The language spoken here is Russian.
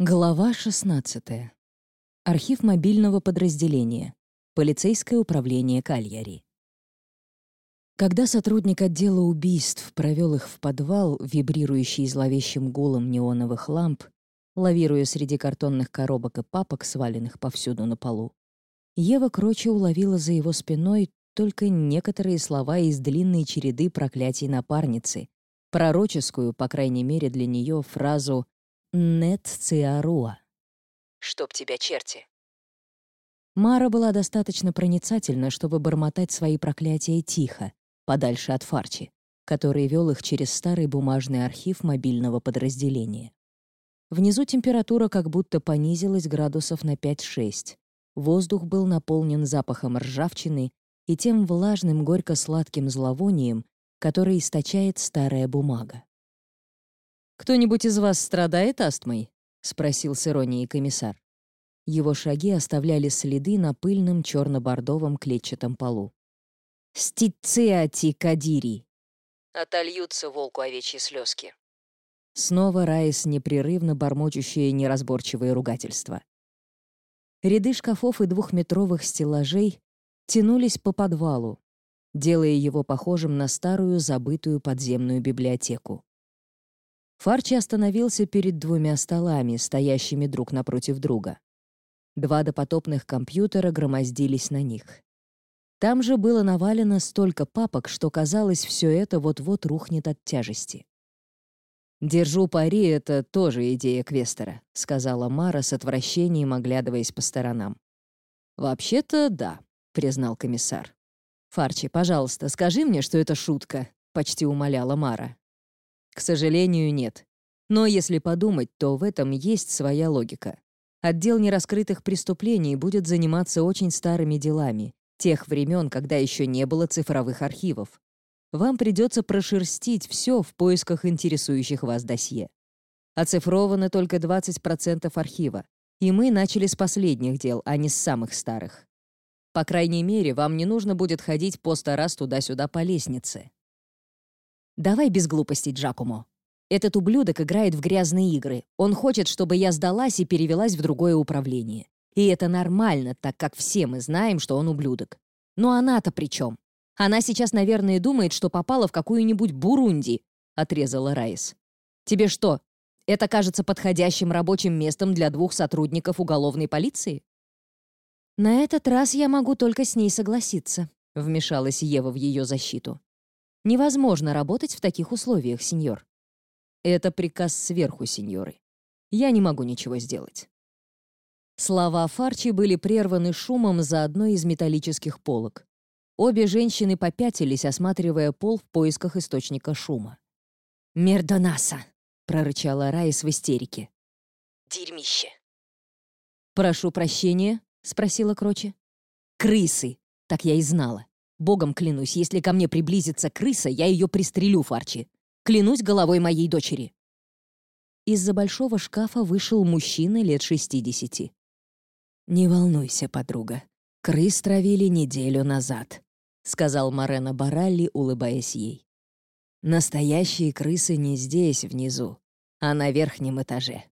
Глава 16. Архив мобильного подразделения. Полицейское управление Кальяри. Когда сотрудник отдела убийств провел их в подвал, вибрирующий зловещим гулом неоновых ламп, лавируя среди картонных коробок и папок, сваленных повсюду на полу, Ева Кроче уловила за его спиной только некоторые слова из длинной череды проклятий напарницы, пророческую, по крайней мере для нее, фразу «нет циаруа» — «чтоб тебя черти». Мара была достаточно проницательна, чтобы бормотать свои проклятия тихо, подальше от Фарчи, который вел их через старый бумажный архив мобильного подразделения. Внизу температура как будто понизилась градусов на 5-6. Воздух был наполнен запахом ржавчины и тем влажным горько-сладким зловонием, который источает старая бумага. «Кто-нибудь из вас страдает астмой?» — спросил с иронией комиссар. Его шаги оставляли следы на пыльном черно-бордовом клетчатом полу. Стициати кадири. Отольются волку овечьи слезки. Снова Райс, непрерывно бормочущее неразборчивое ругательство. Ряды шкафов и двухметровых стеллажей тянулись по подвалу, делая его похожим на старую забытую подземную библиотеку. Фарчи остановился перед двумя столами, стоящими друг напротив друга. Два допотопных компьютера громоздились на них. Там же было навалено столько папок, что казалось, все это вот-вот рухнет от тяжести. «Держу пари, это тоже идея Квестера», — сказала Мара с отвращением, оглядываясь по сторонам. «Вообще-то да», — признал комиссар. «Фарчи, пожалуйста, скажи мне, что это шутка», — почти умоляла Мара. «К сожалению, нет. Но если подумать, то в этом есть своя логика. Отдел нераскрытых преступлений будет заниматься очень старыми делами, тех времен, когда еще не было цифровых архивов. Вам придется прошерстить все в поисках интересующих вас досье. Оцифровано только 20% архива, и мы начали с последних дел, а не с самых старых. По крайней мере, вам не нужно будет ходить по сто раз туда-сюда по лестнице. Давай без глупостей, Джакумо. Этот ублюдок играет в грязные игры. Он хочет, чтобы я сдалась и перевелась в другое управление. И это нормально, так как все мы знаем, что он ублюдок. Но она-то при чем? Она сейчас, наверное, думает, что попала в какую-нибудь Бурунди, отрезала Райс. Тебе что, это кажется подходящим рабочим местом для двух сотрудников уголовной полиции? На этот раз я могу только с ней согласиться, вмешалась Ева в ее защиту. Невозможно работать в таких условиях, сеньор. Это приказ сверху, сеньоры. Я не могу ничего сделать. Слова Фарчи были прерваны шумом за одной из металлических полок. Обе женщины попятились, осматривая пол в поисках источника шума. «Мердонаса!» — прорычала Райс в истерике. «Дерьмище!» «Прошу прощения?» — спросила Кроче. «Крысы!» — так я и знала. Богом клянусь, если ко мне приблизится крыса, я ее пристрелю, Фарчи. Клянусь головой моей дочери. Из-за большого шкафа вышел мужчина лет шестидесяти. «Не волнуйся, подруга. Крыс травили неделю назад», — сказал Морено Баралли, улыбаясь ей. «Настоящие крысы не здесь, внизу, а на верхнем этаже».